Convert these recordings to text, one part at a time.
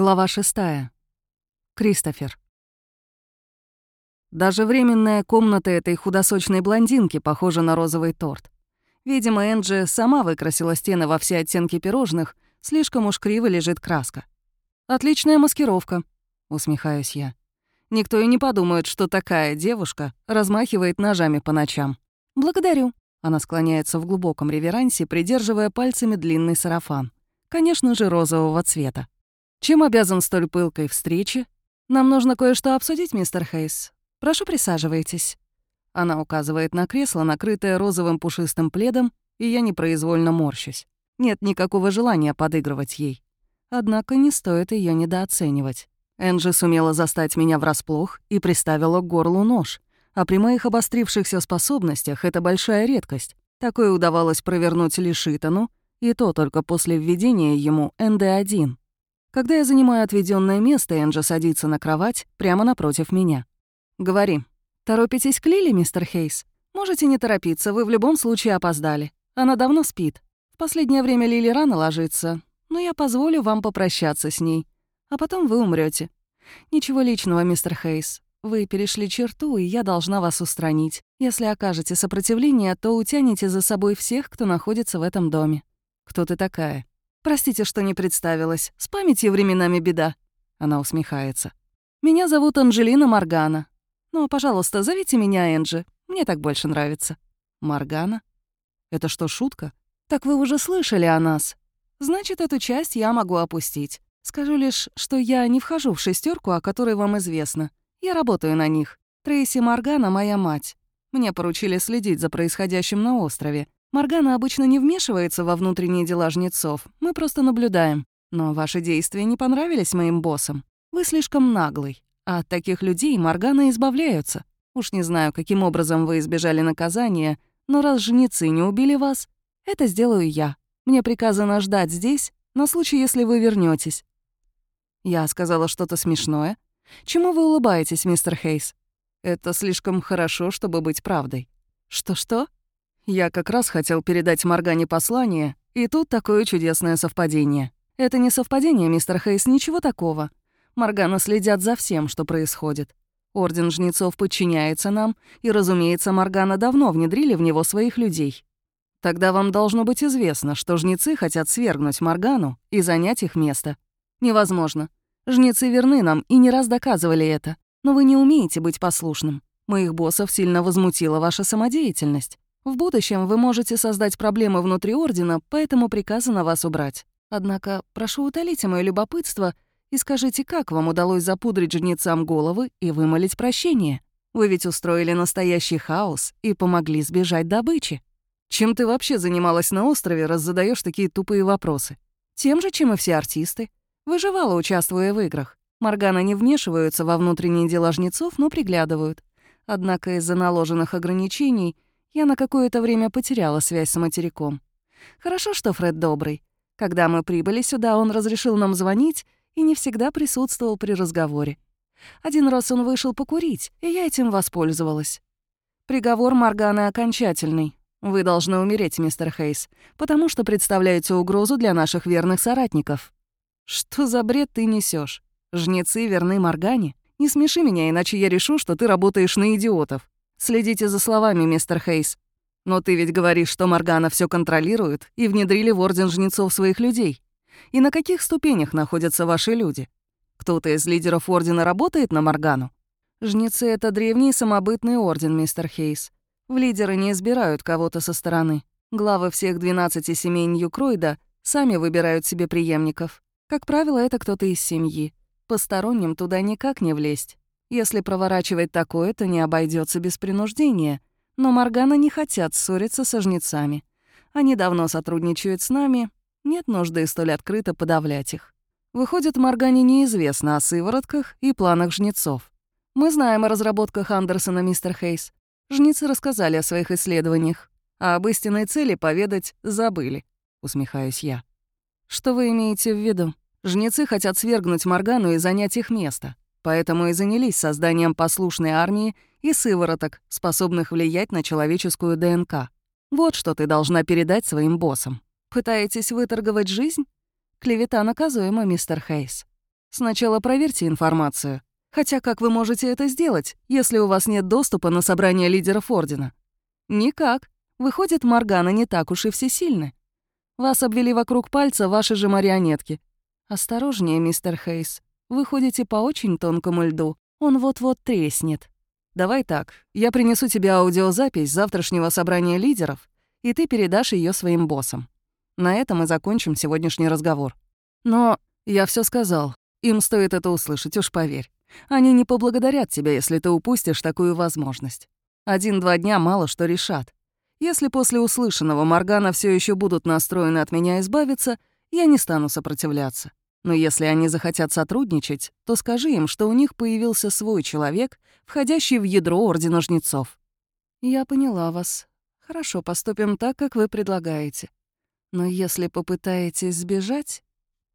Глава 6. Кристофер. Даже временная комната этой худосочной блондинки похожа на розовый торт. Видимо, Энджи сама выкрасила стены во все оттенки пирожных, слишком уж криво лежит краска. «Отличная маскировка», — усмехаюсь я. «Никто и не подумает, что такая девушка размахивает ножами по ночам». «Благодарю», — она склоняется в глубоком реверансе, придерживая пальцами длинный сарафан. Конечно же, розового цвета. Чем обязан столь пылкой встрече? Нам нужно кое-что обсудить, мистер Хейс. Прошу, присаживайтесь. Она указывает на кресло, накрытое розовым пушистым пледом, и я непроизвольно морщусь. Нет никакого желания подыгрывать ей. Однако не стоит ее недооценивать. Энджи сумела застать меня врасплох и приставила к горлу нож. А при моих обострившихся способностях это большая редкость. Такое удавалось провернуть лишь Итану, и то только после введения ему НД-1. Когда я занимаю отведенное место, Энджи садится на кровать прямо напротив меня. «Говори. Торопитесь к Лили, мистер Хейс? Можете не торопиться, вы в любом случае опоздали. Она давно спит. В последнее время Лили рано ложится, но я позволю вам попрощаться с ней. А потом вы умрете. Ничего личного, мистер Хейс. Вы перешли черту, и я должна вас устранить. Если окажете сопротивление, то утянете за собой всех, кто находится в этом доме. Кто ты такая? Простите, что не представилась. С памятью временами беда». Она усмехается. «Меня зовут Анжелина Маргана. Ну, пожалуйста, зовите меня Энджи. Мне так больше нравится». «Маргана? Это что, шутка? Так вы уже слышали о нас. Значит, эту часть я могу опустить. Скажу лишь, что я не вхожу в шестерку, о которой вам известно. Я работаю на них. Трейси Маргана — моя мать. Мне поручили следить за происходящим на острове. Маргана обычно не вмешивается во внутренние дела жнецов, мы просто наблюдаем. Но ваши действия не понравились моим боссам. Вы слишком наглый, а от таких людей Маргана избавляются. Уж не знаю, каким образом вы избежали наказания, но раз жнецы не убили вас, это сделаю я. Мне приказано ждать здесь на случай, если вы вернетесь. Я сказала что-то смешное. Чему вы улыбаетесь, мистер Хейс? Это слишком хорошо, чтобы быть правдой. Что-что? Я как раз хотел передать Моргане послание, и тут такое чудесное совпадение. Это не совпадение, мистер Хейс, ничего такого. Моргана следят за всем, что происходит. Орден Жнецов подчиняется нам, и, разумеется, Моргана давно внедрили в него своих людей. Тогда вам должно быть известно, что жнецы хотят свергнуть Моргану и занять их место. Невозможно. Жнецы верны нам и не раз доказывали это. Но вы не умеете быть послушным. Моих боссов сильно возмутила ваша самодеятельность. В будущем вы можете создать проблемы внутри Ордена, поэтому приказано вас убрать. Однако прошу утолите мое любопытство и скажите, как вам удалось запудрить жнецам головы и вымолить прощение? Вы ведь устроили настоящий хаос и помогли сбежать добычи. Чем ты вообще занималась на острове, раз задаешь такие тупые вопросы? Тем же, чем и все артисты. Выживала, участвуя в играх. Морганы не вмешиваются во внутренние дела жнецов, но приглядывают. Однако из-за наложенных ограничений — я на какое-то время потеряла связь с материком. Хорошо, что Фред добрый. Когда мы прибыли сюда, он разрешил нам звонить и не всегда присутствовал при разговоре. Один раз он вышел покурить, и я этим воспользовалась. Приговор Морганы окончательный. Вы должны умереть, мистер Хейс, потому что представляете угрозу для наших верных соратников. Что за бред ты несешь? Жнецы верны Моргане? Не смеши меня, иначе я решу, что ты работаешь на идиотов. Следите за словами, мистер Хейс. Но ты ведь говоришь, что Моргана все контролирует и внедрили в Орден Жнецов своих людей. И на каких ступенях находятся ваши люди? Кто-то из лидеров Ордена работает на Моргану? Жнецы — это древний самобытный Орден, мистер Хейс. В лидеры не избирают кого-то со стороны. Главы всех 12 семей Ньюкройда сами выбирают себе преемников. Как правило, это кто-то из семьи. Посторонним туда никак не влезть. Если проворачивать такое, то не обойдется без принуждения. Но Моргана не хотят ссориться со жнецами. Они давно сотрудничают с нами, нет нужды столь открыто подавлять их. Выходит, Моргане неизвестно о сыворотках и планах жнецов. Мы знаем о разработках Андерсона, мистер Хейс. Жнецы рассказали о своих исследованиях, а об истинной цели поведать забыли, усмехаюсь я. Что вы имеете в виду? Жнецы хотят свергнуть Моргану и занять их место. Поэтому и занялись созданием послушной армии и сывороток, способных влиять на человеческую ДНК. Вот что ты должна передать своим боссам. Пытаетесь выторговать жизнь? Клевета наказуема, мистер Хейс. Сначала проверьте информацию. Хотя как вы можете это сделать, если у вас нет доступа на собрание лидеров Ордена? Никак. Выходит, Моргана не так уж и всесильны. Вас обвели вокруг пальца ваши же марионетки. Осторожнее, мистер Хейс. Вы ходите по очень тонкому льду. Он вот-вот треснет. Давай так, я принесу тебе аудиозапись завтрашнего собрания лидеров, и ты передашь ее своим боссам. На этом мы закончим сегодняшний разговор. Но я все сказал. Им стоит это услышать, уж поверь. Они не поблагодарят тебя, если ты упустишь такую возможность. Один-два дня мало что решат. Если после услышанного Моргана все еще будут настроены от меня избавиться, я не стану сопротивляться. Но если они захотят сотрудничать, то скажи им, что у них появился свой человек, входящий в ядро Ордена Жнецов. Я поняла вас. Хорошо, поступим так, как вы предлагаете. Но если попытаетесь сбежать...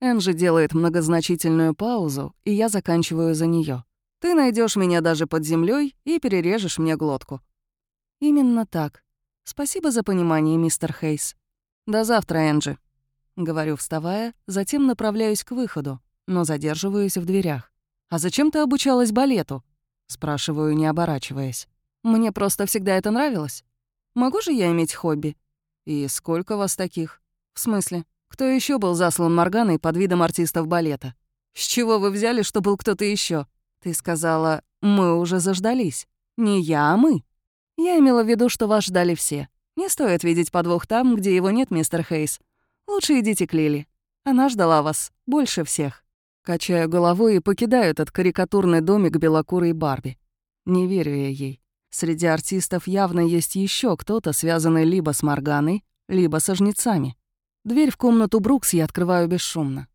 Энджи делает многозначительную паузу, и я заканчиваю за нее. Ты найдешь меня даже под землей и перережешь мне глотку. Именно так. Спасибо за понимание, мистер Хейс. До завтра, Энджи. Говорю, вставая, затем направляюсь к выходу, но задерживаюсь в дверях. «А зачем ты обучалась балету?» Спрашиваю, не оборачиваясь. «Мне просто всегда это нравилось. Могу же я иметь хобби?» «И сколько вас таких?» «В смысле? Кто еще был заслан Морганой под видом артистов балета?» «С чего вы взяли, что был кто-то еще? Ты сказала, мы уже заждались. Не я, а мы. Я имела в виду, что вас ждали все. Не стоит видеть подвох там, где его нет, мистер Хейс. Лучше идите к Лили. Она ждала вас больше всех». Качаю головой и покидаю этот карикатурный домик белокурой Барби. Не верю я ей. Среди артистов явно есть еще кто-то, связанный либо с Морганой, либо со жнецами. Дверь в комнату Брукс я открываю бесшумно.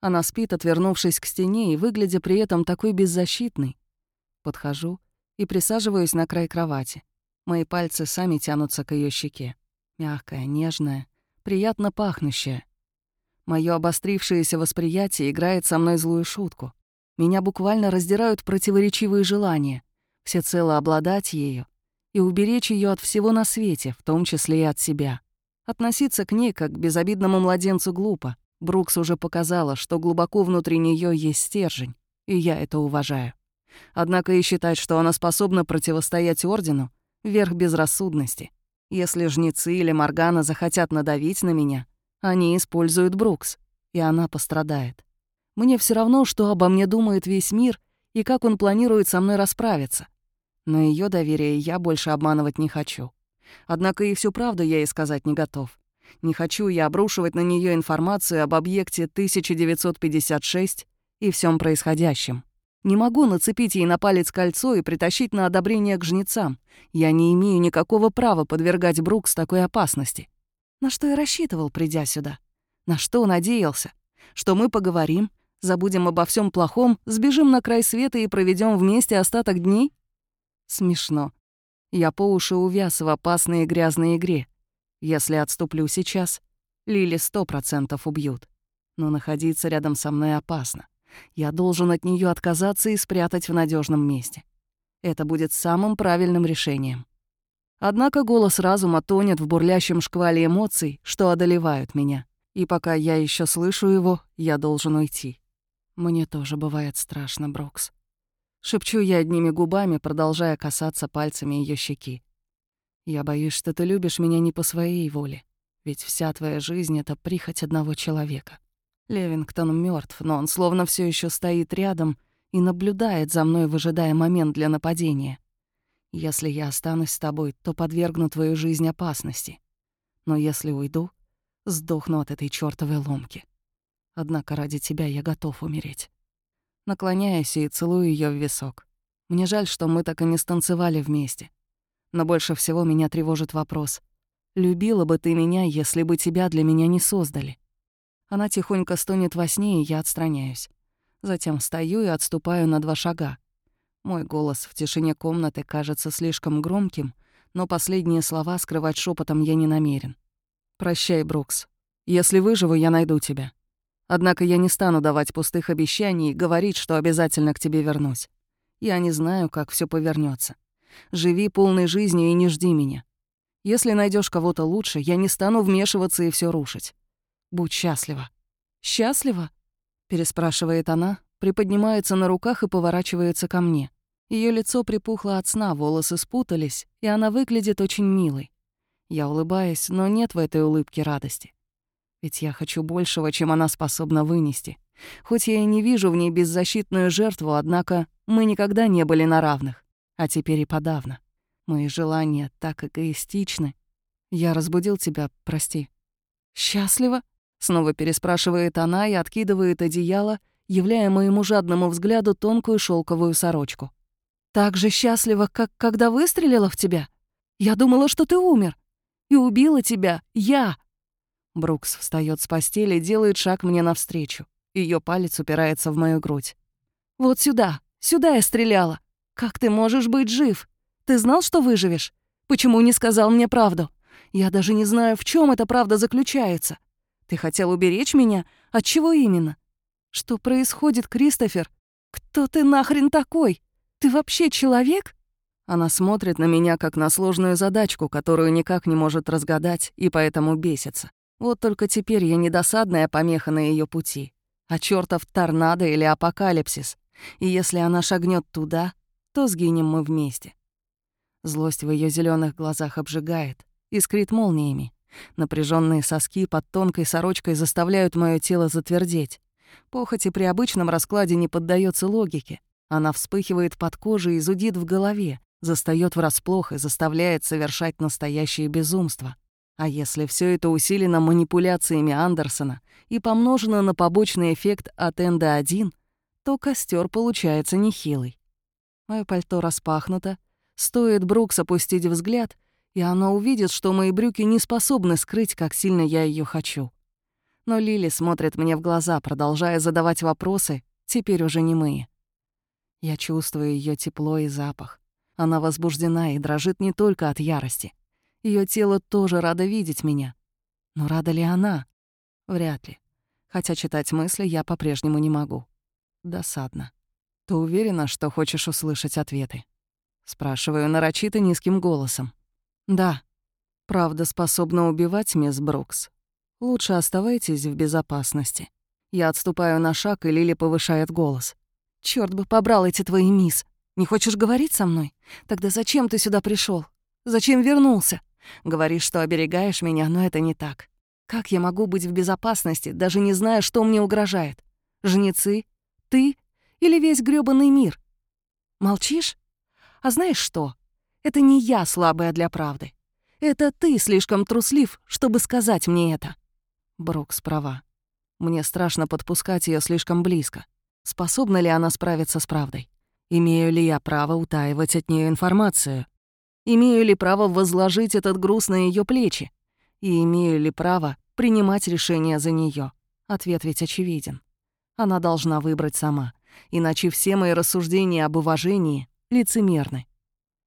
Она спит, отвернувшись к стене и выглядя при этом такой беззащитной. Подхожу и присаживаюсь на край кровати. Мои пальцы сами тянутся к ее щеке. Мягкая, нежная, приятно пахнущая. Моё обострившееся восприятие играет со мной злую шутку. Меня буквально раздирают противоречивые желания всецело обладать ею и уберечь ее от всего на свете, в том числе и от себя. Относиться к ней как к безобидному младенцу глупо. Брукс уже показала, что глубоко внутри нее есть стержень, и я это уважаю. Однако и считать, что она способна противостоять Ордену — верх безрассудности. Если жнецы или Моргана захотят надавить на меня, они используют Брукс, и она пострадает. Мне все равно, что обо мне думает весь мир и как он планирует со мной расправиться. Но ее доверие я больше обманывать не хочу. Однако и всю правду я ей сказать не готов. Не хочу я обрушивать на нее информацию об объекте 1956 и всем происходящем. Не могу нацепить ей на палец кольцо и притащить на одобрение к жнецам. Я не имею никакого права подвергать Брукс такой опасности. На что я рассчитывал, придя сюда? На что надеялся? Что мы поговорим, забудем обо всем плохом, сбежим на край света и проведем вместе остаток дней? Смешно. Я по уши увяз в опасной и грязной игре. Если отступлю сейчас, Лили сто процентов убьют. Но находиться рядом со мной опасно. Я должен от нее отказаться и спрятать в надежном месте. Это будет самым правильным решением. Однако голос разума тонет в бурлящем шквале эмоций, что одолевают меня. И пока я еще слышу его, я должен уйти. Мне тоже бывает страшно, Брокс. Шепчу я одними губами, продолжая касаться пальцами ее щеки. Я боюсь, что ты любишь меня не по своей воле, ведь вся твоя жизнь — это прихоть одного человека. Левингтон мертв, но он словно все еще стоит рядом и наблюдает за мной, выжидая момент для нападения. Если я останусь с тобой, то подвергну твою жизнь опасности. Но если уйду, сдохну от этой чёртовой ломки. Однако ради тебя я готов умереть. Наклоняюсь и целую ее в висок. Мне жаль, что мы так и не станцевали вместе. Но больше всего меня тревожит вопрос. Любила бы ты меня, если бы тебя для меня не создали? Она тихонько стонет во сне, и я отстраняюсь. Затем встаю и отступаю на два шага. Мой голос в тишине комнаты кажется слишком громким, но последние слова скрывать шепотом я не намерен. «Прощай, Брукс. Если выживу, я найду тебя. Однако я не стану давать пустых обещаний и говорить, что обязательно к тебе вернусь. Я не знаю, как все повернется. Живи полной жизнью и не жди меня. Если найдешь кого-то лучше, я не стану вмешиваться и все рушить. Будь счастлива. Счастлива? переспрашивает она, приподнимается на руках и поворачивается ко мне. Ее лицо припухло от сна, волосы спутались, и она выглядит очень милой. Я улыбаюсь, но нет в этой улыбке радости. Ведь я хочу большего, чем она способна вынести. Хоть я и не вижу в ней беззащитную жертву, однако мы никогда не были на равных. А теперь и подавно. Мои желания так эгоистичны. Я разбудил тебя, прости. «Счастлива?» — снова переспрашивает она и откидывает одеяло, являя моему жадному взгляду тонкую шелковую сорочку. «Так же счастлива, как когда выстрелила в тебя? Я думала, что ты умер. И убила тебя я!» Брукс встает с постели, делает шаг мне навстречу. Ее палец упирается в мою грудь. «Вот сюда, сюда я стреляла. Как ты можешь быть жив? Ты знал, что выживешь? Почему не сказал мне правду? Я даже не знаю, в чем эта правда заключается. Ты хотел уберечь меня? От чего именно? Что происходит, Кристофер? Кто ты нахрен такой? Ты вообще человек?» Она смотрит на меня как на сложную задачку, которую никак не может разгадать, и поэтому бесится. Вот только теперь я не досадная помеха на ее пути, а чертов торнадо или апокалипсис. И если она шагнет туда, то сгинем мы вместе. Злость в ее зеленых глазах обжигает, искрит молниями. Напряженные соски под тонкой сорочкой заставляют мое тело затвердеть. Похоть и при обычном раскладе не поддается логике. Она вспыхивает под кожей и зудит в голове, застаёт врасплох и заставляет совершать настоящее безумство. А если все это усилено манипуляциями Андерсона и помножено на побочный эффект от Энда-1, то костер получается нехилый. Моё пальто распахнуто, стоит Брукс опустить взгляд, и она увидит, что мои брюки не способны скрыть, как сильно я ее хочу. Но Лили смотрит мне в глаза, продолжая задавать вопросы, теперь уже не мы. Я чувствую ее тепло и запах. Она возбуждена и дрожит не только от ярости. Ее тело тоже радо видеть меня. Но рада ли она? Вряд ли. Хотя читать мысли я по-прежнему не могу. Досадно. Ты уверена, что хочешь услышать ответы? Спрашиваю нарочито низким голосом. Да. Правда способна убивать, мисс Брукс. Лучше оставайтесь в безопасности. Я отступаю на шаг, и Лили повышает голос. Черт бы побрал эти твои мисс. Не хочешь говорить со мной? Тогда зачем ты сюда пришел? Зачем вернулся? Говоришь, что оберегаешь меня, но это не так. Как я могу быть в безопасности, даже не зная, что мне угрожает? Жнецы? Ты? Или весь грёбаный мир? Молчишь? А знаешь что? Это не я слабая для правды. Это ты слишком труслив, чтобы сказать мне это. Брокс права. Мне страшно подпускать ее слишком близко. Способна ли она справиться с правдой? Имею ли я право утаивать от нее информацию? Имею ли право возложить этот груз на ее плечи? И имею ли право принимать решения за нее? Ответ ведь очевиден. Она должна выбрать сама, иначе все мои рассуждения об уважении лицемерны.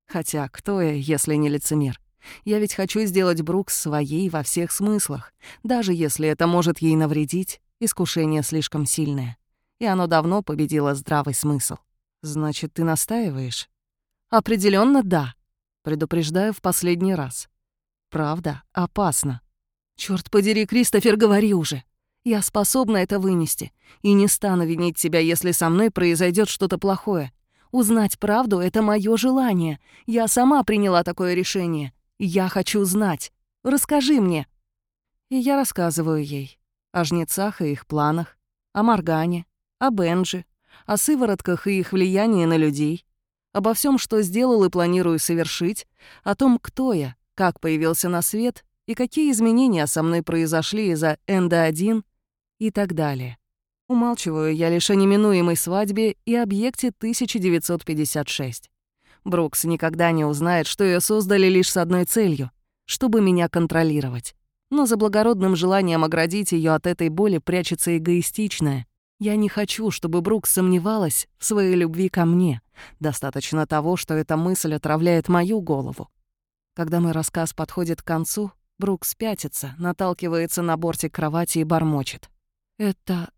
Хотя кто я, если не лицемер? Я ведь хочу сделать Брукс своей во всех смыслах, даже если это может ей навредить, искушение слишком сильное. И оно давно победило здравый смысл. Значит, ты настаиваешь? Определенно да. Предупреждаю в последний раз. Правда, опасно. Черт подери, Кристофер, говори уже. Я способна это вынести. И не стану винить тебя, если со мной произойдет что-то плохое. Узнать правду — это мое желание. Я сама приняла такое решение. Я хочу знать. Расскажи мне. И я рассказываю ей. О жнецах и их планах. О Моргане. О Бенджи. О сыворотках и их влиянии на людей обо всем, что сделал и планирую совершить, о том, кто я, как появился на свет и какие изменения со мной произошли из-за Энда-1 и так далее. Умалчиваю я лишь о неминуемой свадьбе и объекте 1956. Брукс никогда не узнает, что ее создали лишь с одной целью — чтобы меня контролировать. Но за благородным желанием оградить ее от этой боли прячется эгоистичное, я не хочу, чтобы Брукс сомневалась в своей любви ко мне. Достаточно того, что эта мысль отравляет мою голову. Когда мой рассказ подходит к концу, Брукс пятится, наталкивается на бортик кровати и бормочет. «Это...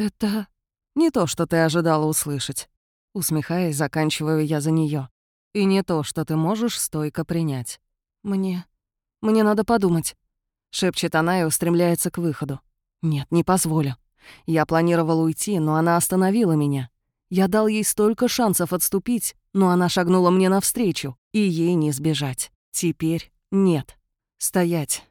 это...» «Не то, что ты ожидала услышать». Усмехаясь, заканчиваю я за нее. «И не то, что ты можешь стойко принять». «Мне... мне надо подумать», — шепчет она и устремляется к выходу. «Нет, не позволю. Я планировал уйти, но она остановила меня. Я дал ей столько шансов отступить, но она шагнула мне навстречу, и ей не сбежать. Теперь нет. Стоять.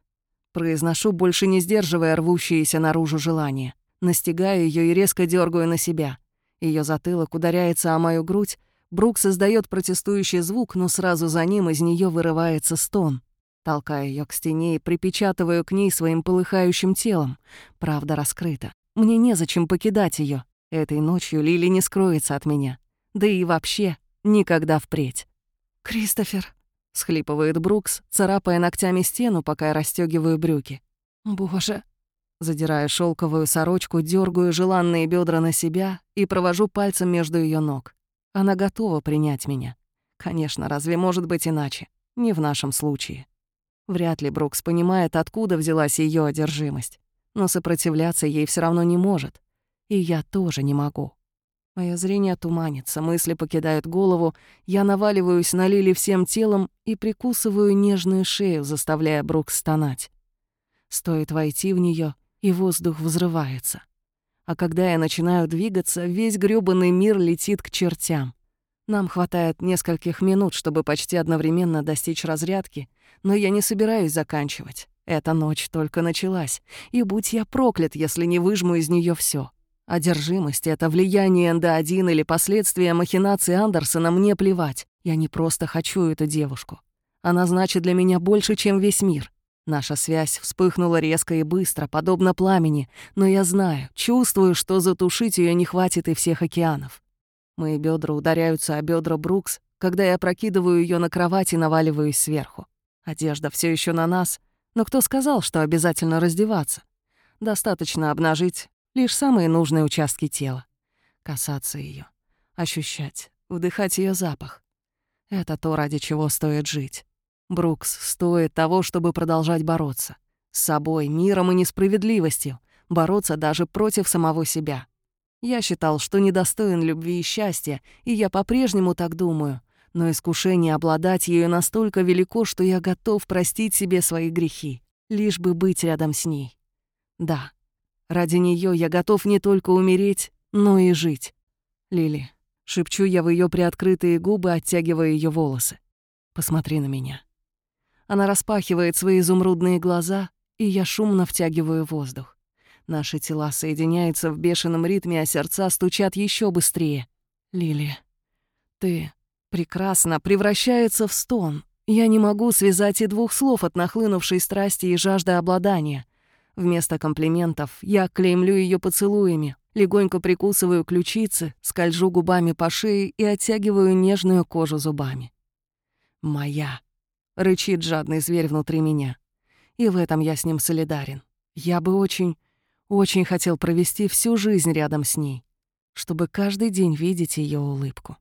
Произношу, больше не сдерживая рвущееся наружу желание. Настигаю ее и резко дергаю на себя. Ее затылок ударяется о мою грудь, Брук создает протестующий звук, но сразу за ним из нее вырывается стон. Толкаю ее к стене и припечатываю к ней своим полыхающим телом. Правда раскрыта. Мне незачем покидать ее. Этой ночью Лили не скроется от меня. Да и вообще, никогда впредь. «Кристофер», — схлипывает Брукс, царапая ногтями стену, пока я расстёгиваю брюки. «Боже». Задирая шелковую сорочку, дергаю желанные бедра на себя и провожу пальцем между ее ног. Она готова принять меня. Конечно, разве может быть иначе? Не в нашем случае. Вряд ли Брукс понимает, откуда взялась ее одержимость. Но сопротивляться ей все равно не может. И я тоже не могу. Мое зрение туманится, мысли покидают голову, я наваливаюсь на Лили всем телом и прикусываю нежную шею, заставляя Брукс стонать. Стоит войти в нее, и воздух взрывается. А когда я начинаю двигаться, весь грёбаный мир летит к чертям. Нам хватает нескольких минут, чтобы почти одновременно достичь разрядки, но я не собираюсь заканчивать. Эта ночь только началась, и будь я проклят, если не выжму из нее все. Одержимость — это влияние НД-1 или последствия махинации Андерсона, мне плевать. Я не просто хочу эту девушку. Она значит для меня больше, чем весь мир. Наша связь вспыхнула резко и быстро, подобно пламени, но я знаю, чувствую, что затушить ее не хватит и всех океанов. Мои бедра ударяются о бедра Брукс, когда я прокидываю ее на кровать и наваливаюсь сверху. Одежда все еще на нас, но кто сказал, что обязательно раздеваться? Достаточно обнажить лишь самые нужные участки тела. Касаться ее, ощущать, вдыхать ее запах. Это то, ради чего стоит жить. Брукс стоит того, чтобы продолжать бороться. С собой, миром и несправедливостью. Бороться даже против самого себя. Я считал, что недостоин любви и счастья, и я по-прежнему так думаю. Но искушение обладать ею настолько велико, что я готов простить себе свои грехи, лишь бы быть рядом с ней. Да, ради нее я готов не только умереть, но и жить. Лили, шепчу я в ее приоткрытые губы, оттягивая ее волосы. Посмотри на меня. Она распахивает свои изумрудные глаза, и я шумно втягиваю воздух. Наши тела соединяются в бешеном ритме, а сердца стучат еще быстрее. Лили, ты прекрасно превращается в стон. Я не могу связать и двух слов от нахлынувшей страсти и жажды обладания. Вместо комплиментов я клеймлю ее поцелуями, легонько прикусываю ключицы, скольжу губами по шее и оттягиваю нежную кожу зубами. «Моя», — рычит жадный зверь внутри меня. И в этом я с ним солидарен. Я бы очень очень хотел провести всю жизнь рядом с ней, чтобы каждый день видеть ее улыбку.